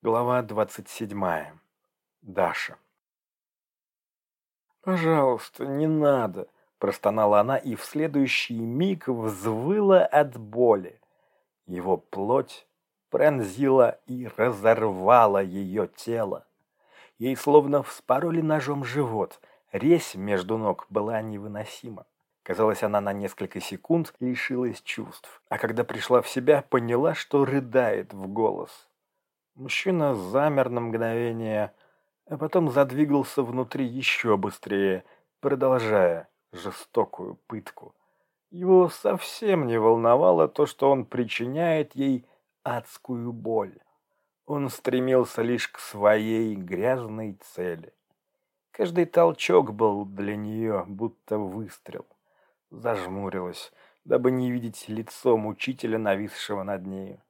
Глава 27. Даша. «Пожалуйста, не надо!» – простонала она и в следующий миг взвыла от боли. Его плоть пронзила и разорвала ее тело. Ей словно вспороли ножом живот, резь между ног была невыносима. Казалось, она на несколько секунд лишилась чувств, а когда пришла в себя, поняла, что рыдает в голос. Мужчина замер на мгновение, а потом задвигался внутри еще быстрее, продолжая жестокую пытку. Его совсем не волновало то, что он причиняет ей адскую боль. Он стремился лишь к своей грязной цели. Каждый толчок был для нее будто выстрел. Зажмурилась, дабы не видеть лицо мучителя, нависшего над нею.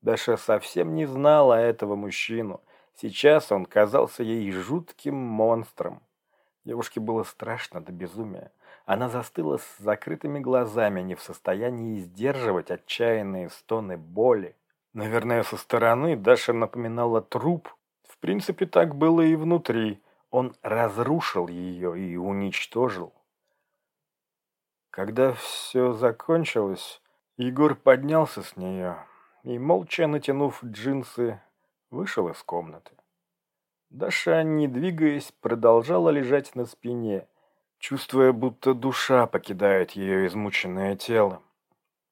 Даша совсем не знала этого мужчину. Сейчас он казался ей жутким монстром. Девушке было страшно до безумия. Она застыла с закрытыми глазами, не в состоянии сдерживать отчаянные стоны боли. Наверное, со стороны Даша напоминала труп. В принципе, так было и внутри. Он разрушил ее и уничтожил. Когда все закончилось, Егор поднялся с нее, и, молча натянув джинсы, вышел из комнаты. Даша, не двигаясь, продолжала лежать на спине, чувствуя, будто душа покидает ее измученное тело.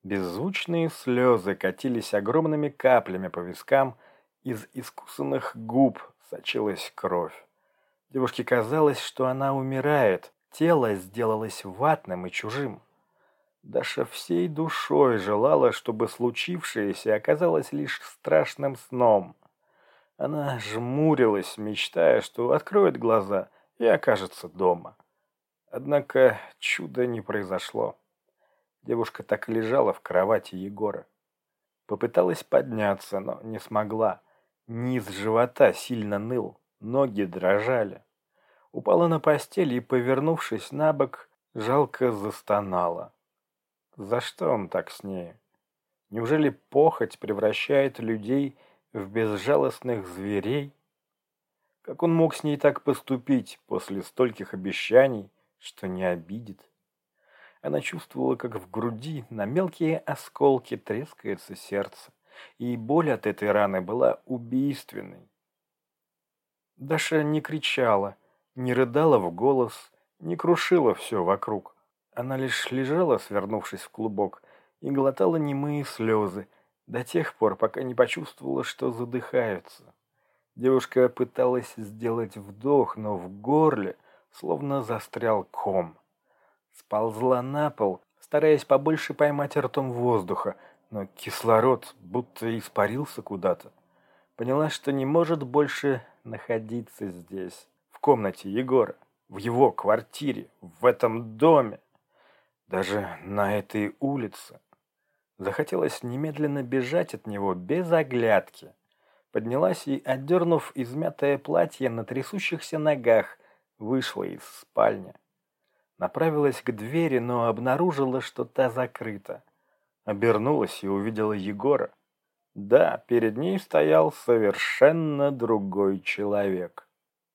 Беззвучные слезы катились огромными каплями по вискам, из искусанных губ сочилась кровь. Девушке казалось, что она умирает, тело сделалось ватным и чужим. Даша всей душой желала, чтобы случившееся оказалось лишь страшным сном. Она жмурилась, мечтая, что откроет глаза и окажется дома. Однако чуда не произошло. Девушка так и лежала в кровати Егора. Попыталась подняться, но не смогла. Низ живота сильно ныл, ноги дрожали. Упала на постель и, повернувшись на бок, жалко застонала. За что он так с ней? Неужели похоть превращает людей в безжалостных зверей? Как он мог с ней так поступить после стольких обещаний, что не обидит? Она чувствовала, как в груди на мелкие осколки трескается сердце, и боль от этой раны была убийственной. Даша не кричала, не рыдала в голос, не крушила все вокруг. Она лишь лежала, свернувшись в клубок, и глотала немые слезы, до тех пор, пока не почувствовала, что задыхается. Девушка пыталась сделать вдох, но в горле словно застрял ком. Сползла на пол, стараясь побольше поймать ртом воздуха, но кислород будто испарился куда-то. Поняла, что не может больше находиться здесь, в комнате Егора, в его квартире, в этом доме. Даже на этой улице. Захотелось немедленно бежать от него без оглядки. Поднялась и, отдернув измятое платье на трясущихся ногах, вышла из спальни. Направилась к двери, но обнаружила, что та закрыта. Обернулась и увидела Егора. Да, перед ней стоял совершенно другой человек.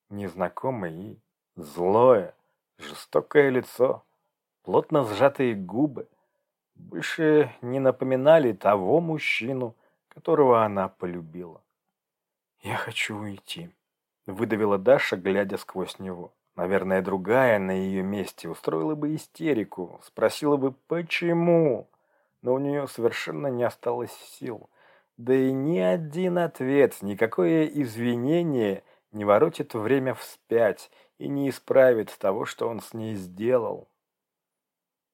Незнакомый и злое, жестокое лицо плотно сжатые губы больше не напоминали того мужчину, которого она полюбила. «Я хочу уйти», — выдавила Даша, глядя сквозь него. Наверное, другая на ее месте устроила бы истерику, спросила бы «почему?», но у нее совершенно не осталось сил. Да и ни один ответ, никакое извинение не воротит время вспять и не исправит того, что он с ней сделал.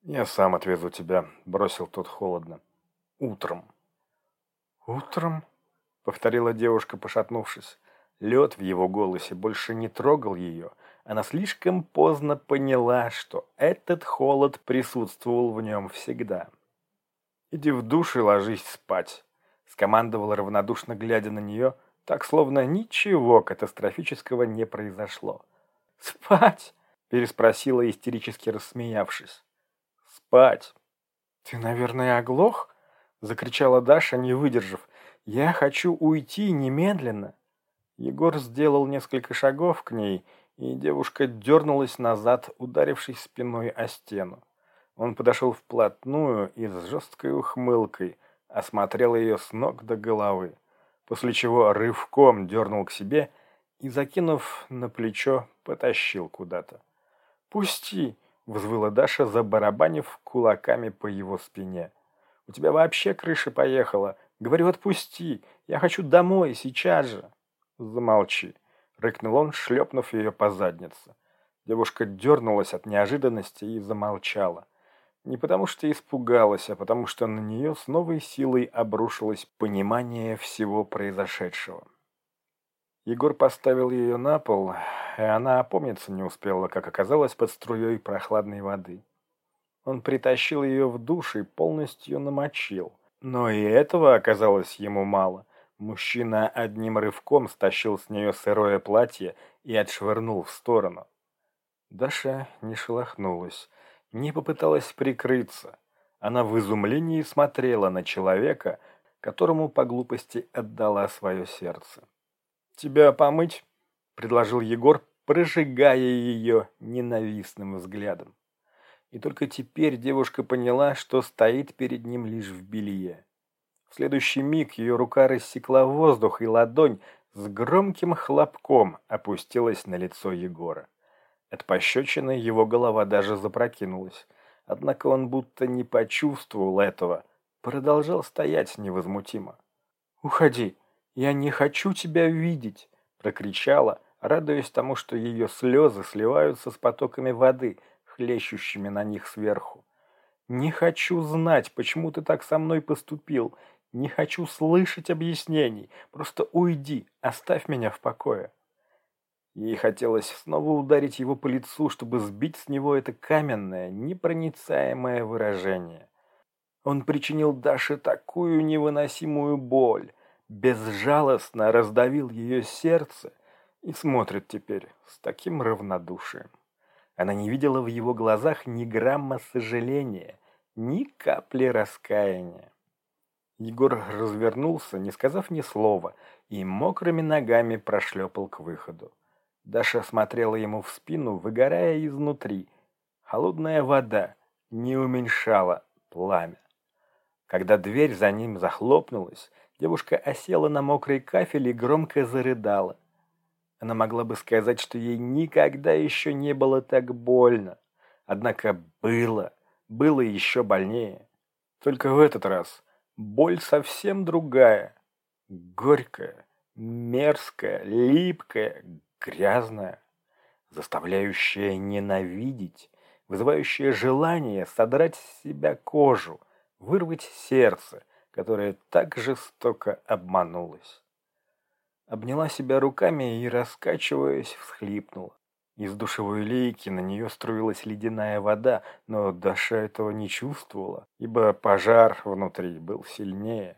«Я сам отвезу тебя», — бросил тот холодно. «Утром». «Утром?» — повторила девушка, пошатнувшись. Лед в его голосе больше не трогал ее. Она слишком поздно поняла, что этот холод присутствовал в нем всегда. «Иди в душ и ложись спать», — скомандовала равнодушно, глядя на нее, так словно ничего катастрофического не произошло. «Спать?» — переспросила, истерически рассмеявшись спать. «Ты, наверное, оглох?» — закричала Даша, не выдержав. Я хочу уйти немедленно. Егор сделал несколько шагов к ней, и девушка дернулась назад, ударившись спиной о стену. Он подошел вплотную и с жесткой ухмылкой осмотрел ее с ног до головы, после чего рывком дернул к себе и, закинув на плечо, потащил куда-то. «Пусти!» — взвыла Даша, забарабанив кулаками по его спине. «У тебя вообще крыша поехала. Говорю, отпусти. Я хочу домой, сейчас же». «Замолчи!» — рыкнул он, шлепнув ее по заднице. Девушка дернулась от неожиданности и замолчала. Не потому что испугалась, а потому что на нее с новой силой обрушилось понимание всего произошедшего. Егор поставил ее на пол, и она опомниться не успела, как оказалось, под струей прохладной воды. Он притащил ее в душ и полностью намочил. Но и этого оказалось ему мало. Мужчина одним рывком стащил с нее сырое платье и отшвырнул в сторону. Даша не шелохнулась не попыталась прикрыться. Она в изумлении смотрела на человека, которому по глупости отдала свое сердце. «Тебя помыть?» — предложил Егор, прожигая ее ненавистным взглядом. И только теперь девушка поняла, что стоит перед ним лишь в белье. В следующий миг ее рука рассекла воздух, и ладонь с громким хлопком опустилась на лицо Егора. От пощечины его голова даже запрокинулась. Однако он будто не почувствовал этого, продолжал стоять невозмутимо. «Уходи, я не хочу тебя видеть!» — прокричала, радуясь тому, что ее слезы сливаются с потоками воды, хлещущими на них сверху. «Не хочу знать, почему ты так со мной поступил. Не хочу слышать объяснений. Просто уйди, оставь меня в покое». Ей хотелось снова ударить его по лицу, чтобы сбить с него это каменное, непроницаемое выражение. Он причинил Даше такую невыносимую боль, безжалостно раздавил ее сердце и смотрит теперь с таким равнодушием. Она не видела в его глазах ни грамма сожаления, ни капли раскаяния. Егор развернулся, не сказав ни слова, и мокрыми ногами прошлепал к выходу. Даша смотрела ему в спину, выгорая изнутри. Холодная вода не уменьшала пламя. Когда дверь за ним захлопнулась, девушка осела на мокрый кафель и громко зарыдала. Она могла бы сказать, что ей никогда еще не было так больно. Однако было, было еще больнее. Только в этот раз боль совсем другая. Горькая, мерзкая, липкая, грязная, заставляющая ненавидеть, вызывающая желание содрать с себя кожу, вырвать сердце, которое так жестоко обманулось. Обняла себя руками и, раскачиваясь, всхлипнула. Из душевой лейки на нее струилась ледяная вода, но Даша этого не чувствовала, ибо пожар внутри был сильнее.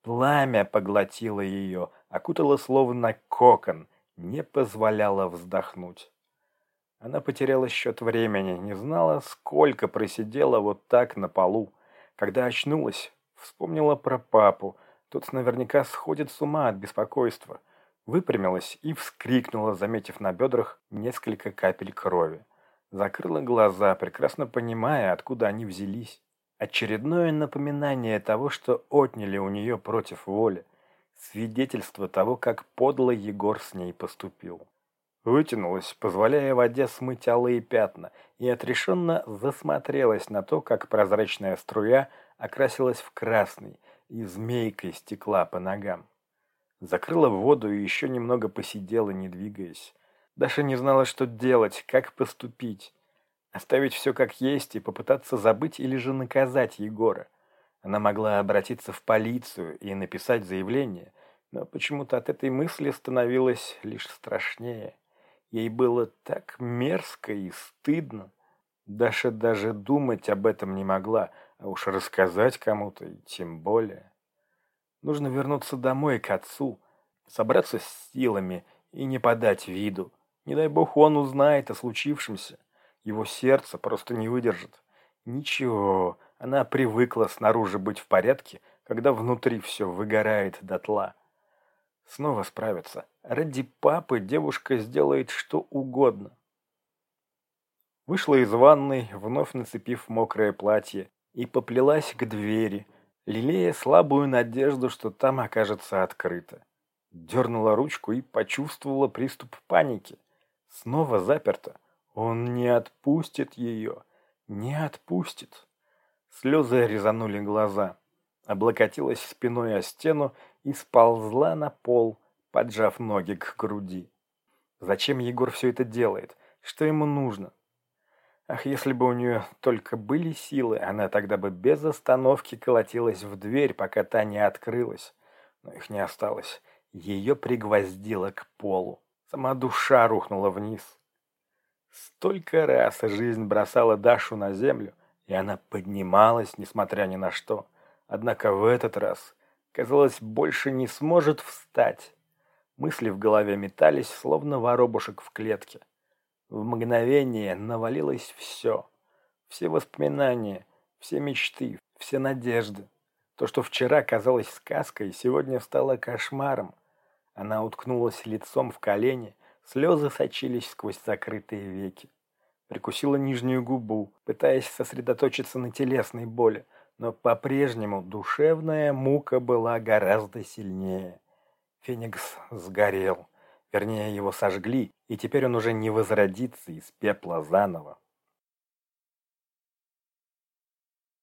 Пламя поглотило ее, окутало словно кокон, не позволяла вздохнуть. Она потеряла счет времени, не знала, сколько просидела вот так на полу. Когда очнулась, вспомнила про папу. Тот наверняка сходит с ума от беспокойства. Выпрямилась и вскрикнула, заметив на бедрах несколько капель крови. Закрыла глаза, прекрасно понимая, откуда они взялись. Очередное напоминание того, что отняли у нее против воли свидетельство того, как подло Егор с ней поступил. Вытянулась, позволяя воде смыть алые пятна, и отрешенно засмотрелась на то, как прозрачная струя окрасилась в красный и змейкой стекла по ногам. Закрыла воду и еще немного посидела, не двигаясь. Даша не знала, что делать, как поступить. Оставить все как есть и попытаться забыть или же наказать Егора. Она могла обратиться в полицию и написать заявление, но почему-то от этой мысли становилось лишь страшнее. Ей было так мерзко и стыдно. Даша даже думать об этом не могла, а уж рассказать кому-то и тем более. Нужно вернуться домой к отцу, собраться с силами и не подать виду. Не дай бог он узнает о случившемся. Его сердце просто не выдержит. Ничего, она привыкла снаружи быть в порядке, когда внутри все выгорает дотла. Снова справиться. Ради папы девушка сделает что угодно. Вышла из ванной, вновь нацепив мокрое платье, и поплелась к двери, лелея слабую надежду, что там окажется открыто. Дернула ручку и почувствовала приступ паники. Снова заперто. Он не отпустит ее. Не отпустит. Слезы резанули глаза. Облокотилась спиной о стену и сползла на пол, поджав ноги к груди. Зачем Егор все это делает? Что ему нужно? Ах, если бы у нее только были силы, она тогда бы без остановки колотилась в дверь, пока та не открылась. Но их не осталось. Ее пригвоздило к полу. Сама душа рухнула вниз. Столько раз жизнь бросала Дашу на землю, и она поднималась, несмотря ни на что. Однако в этот раз, казалось, больше не сможет встать. Мысли в голове метались, словно воробушек в клетке. В мгновение навалилось все. Все воспоминания, все мечты, все надежды. То, что вчера казалось сказкой, сегодня стало кошмаром. Она уткнулась лицом в колени, слезы сочились сквозь закрытые веки. Прикусила нижнюю губу, пытаясь сосредоточиться на телесной боли, но по-прежнему душевная мука была гораздо сильнее. Феникс сгорел. Вернее, его сожгли, и теперь он уже не возродится из пепла заново.